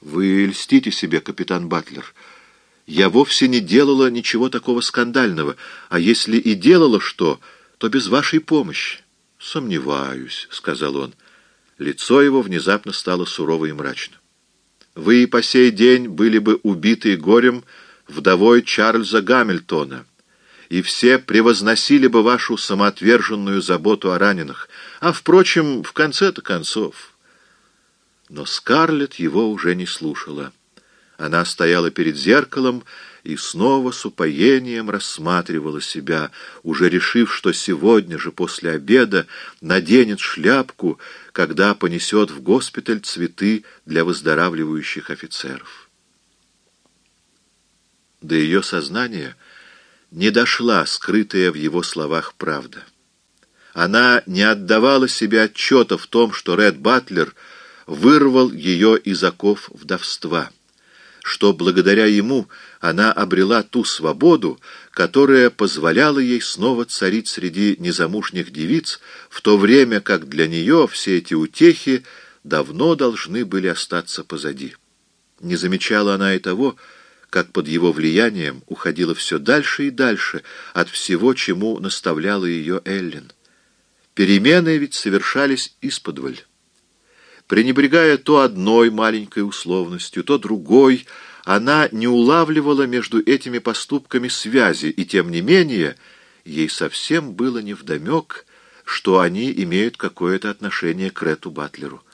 Вы льстите себе, капитан Батлер. Я вовсе не делала ничего такого скандального, а если и делала что, то без вашей помощи. Сомневаюсь, — сказал он. Лицо его внезапно стало сурово и мрачно. Вы и по сей день были бы убиты горем вдовой Чарльза Гамильтона, и все превозносили бы вашу самоотверженную заботу о раненых. А, впрочем, в конце-то концов... Но Скарлетт его уже не слушала. Она стояла перед зеркалом и снова с упоением рассматривала себя, уже решив, что сегодня же после обеда наденет шляпку, когда понесет в госпиталь цветы для выздоравливающих офицеров. До ее сознания не дошла скрытая в его словах правда. Она не отдавала себе отчета в том, что Ред Батлер вырвал ее из оков вдовства, что благодаря ему она обрела ту свободу, которая позволяла ей снова царить среди незамужних девиц, в то время как для нее все эти утехи давно должны были остаться позади. Не замечала она и того, как под его влиянием уходила все дальше и дальше от всего, чему наставляла ее Эллен. Перемены ведь совершались исподволь. Пренебрегая то одной маленькой условностью, то другой, она не улавливала между этими поступками связи, и тем не менее ей совсем было невдомек, что они имеют какое-то отношение к Рету Батлеру.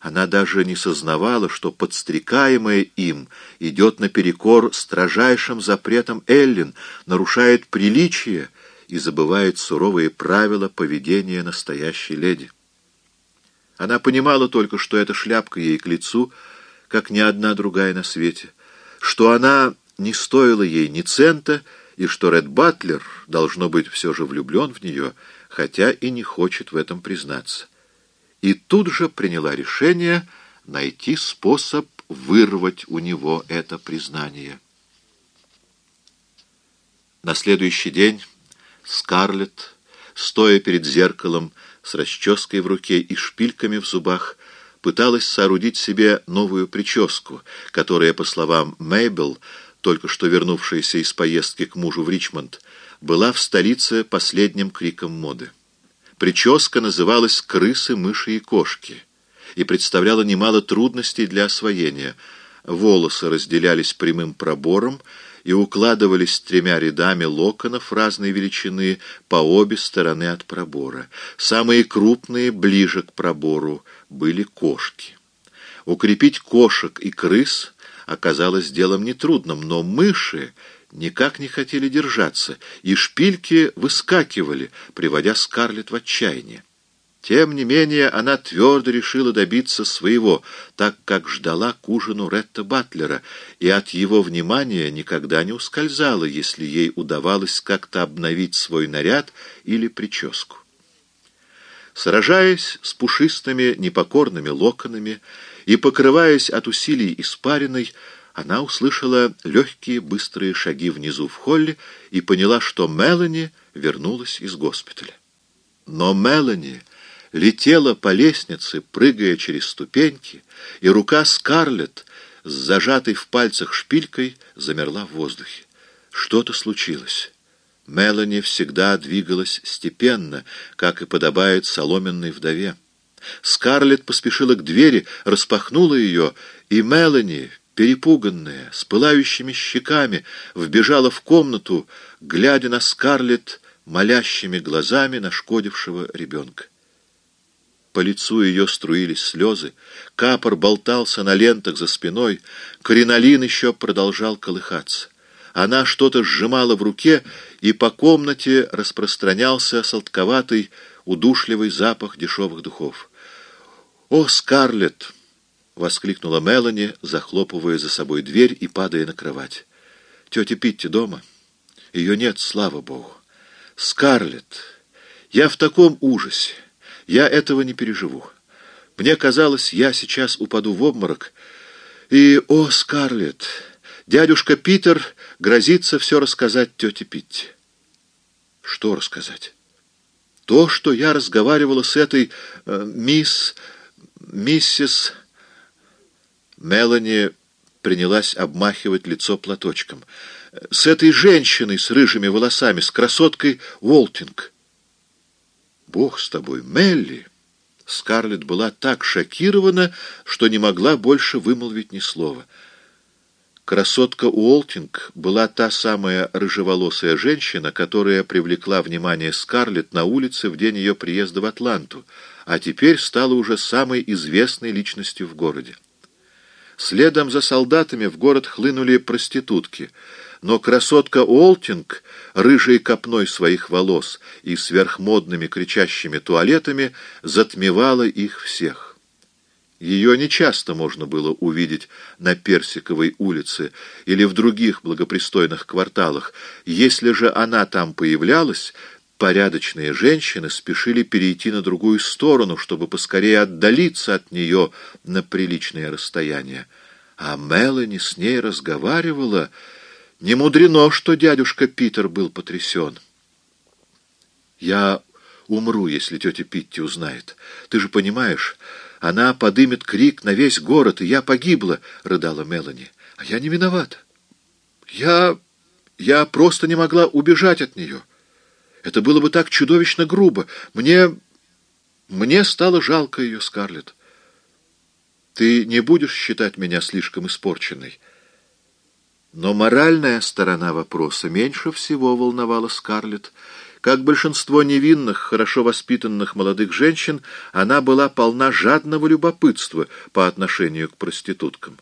Она даже не сознавала, что подстрекаемое им идет наперекор строжайшим запретам Эллин, нарушает приличие и забывает суровые правила поведения настоящей леди. Она понимала только, что эта шляпка ей к лицу, как ни одна другая на свете, что она не стоила ей ни цента, и что Ред Батлер, должно быть, все же влюблен в нее, хотя и не хочет в этом признаться и тут же приняла решение найти способ вырвать у него это признание. На следующий день Скарлетт, стоя перед зеркалом с расческой в руке и шпильками в зубах, пыталась соорудить себе новую прическу, которая, по словам Мейбл, только что вернувшаяся из поездки к мужу в Ричмонд, была в столице последним криком моды. Прическа называлась «крысы, мыши и кошки» и представляла немало трудностей для освоения. Волосы разделялись прямым пробором и укладывались тремя рядами локонов разной величины по обе стороны от пробора. Самые крупные, ближе к пробору, были кошки. Укрепить кошек и крыс оказалось делом нетрудным, но мыши никак не хотели держаться, и шпильки выскакивали, приводя Скарлетт в отчаяние. Тем не менее, она твердо решила добиться своего, так как ждала к ужину Ретта Батлера, и от его внимания никогда не ускользала, если ей удавалось как-то обновить свой наряд или прическу. Сражаясь с пушистыми непокорными локонами и покрываясь от усилий испариной, она услышала легкие быстрые шаги внизу в холле и поняла, что Мелани вернулась из госпиталя. Но Мелани летела по лестнице, прыгая через ступеньки, и рука Скарлетт с зажатой в пальцах шпилькой замерла в воздухе. Что-то случилось. Мелани всегда двигалась степенно, как и подобает соломенной вдове. Скарлетт поспешила к двери, распахнула ее, и Мелани перепуганная, с пылающими щеками, вбежала в комнату, глядя на Скарлетт молящими глазами нашкодившего ребенка. По лицу ее струились слезы, капор болтался на лентах за спиной, кринолин еще продолжал колыхаться. Она что-то сжимала в руке, и по комнате распространялся сладковатый, удушливый запах дешевых духов. «О, Скарлетт!» — воскликнула Мелани, захлопывая за собой дверь и падая на кровать. «Тетя Питти дома? Ее нет, слава богу. Скарлетт, я в таком ужасе. Я этого не переживу. Мне казалось, я сейчас упаду в обморок. И, о, Скарлетт, дядюшка Питер грозится все рассказать тете Питти». «Что рассказать?» «То, что я разговаривала с этой э, мисс... миссис...» Мелани принялась обмахивать лицо платочком. «С этой женщиной с рыжими волосами, с красоткой Уолтинг». «Бог с тобой, Мелли!» Скарлетт была так шокирована, что не могла больше вымолвить ни слова. Красотка Уолтинг была та самая рыжеволосая женщина, которая привлекла внимание Скарлетт на улице в день ее приезда в Атланту, а теперь стала уже самой известной личностью в городе. Следом за солдатами в город хлынули проститутки, но красотка Олтинг, рыжей копной своих волос и сверхмодными кричащими туалетами, затмевала их всех. Ее нечасто можно было увидеть на Персиковой улице или в других благопристойных кварталах. Если же она там появлялась, порядочные женщины спешили перейти на другую сторону, чтобы поскорее отдалиться от нее на приличное расстояние. А Мелани с ней разговаривала. Не мудрено, что дядюшка Питер был потрясен. «Я умру, если тетя Питти узнает. Ты же понимаешь, она подымет крик на весь город, и я погибла», — рыдала Мелани. «А я не виновата. Я... я просто не могла убежать от нее». Это было бы так чудовищно грубо. Мне... мне стало жалко ее, Скарлетт. Ты не будешь считать меня слишком испорченной. Но моральная сторона вопроса меньше всего волновала Скарлетт. Как большинство невинных, хорошо воспитанных молодых женщин, она была полна жадного любопытства по отношению к проституткам.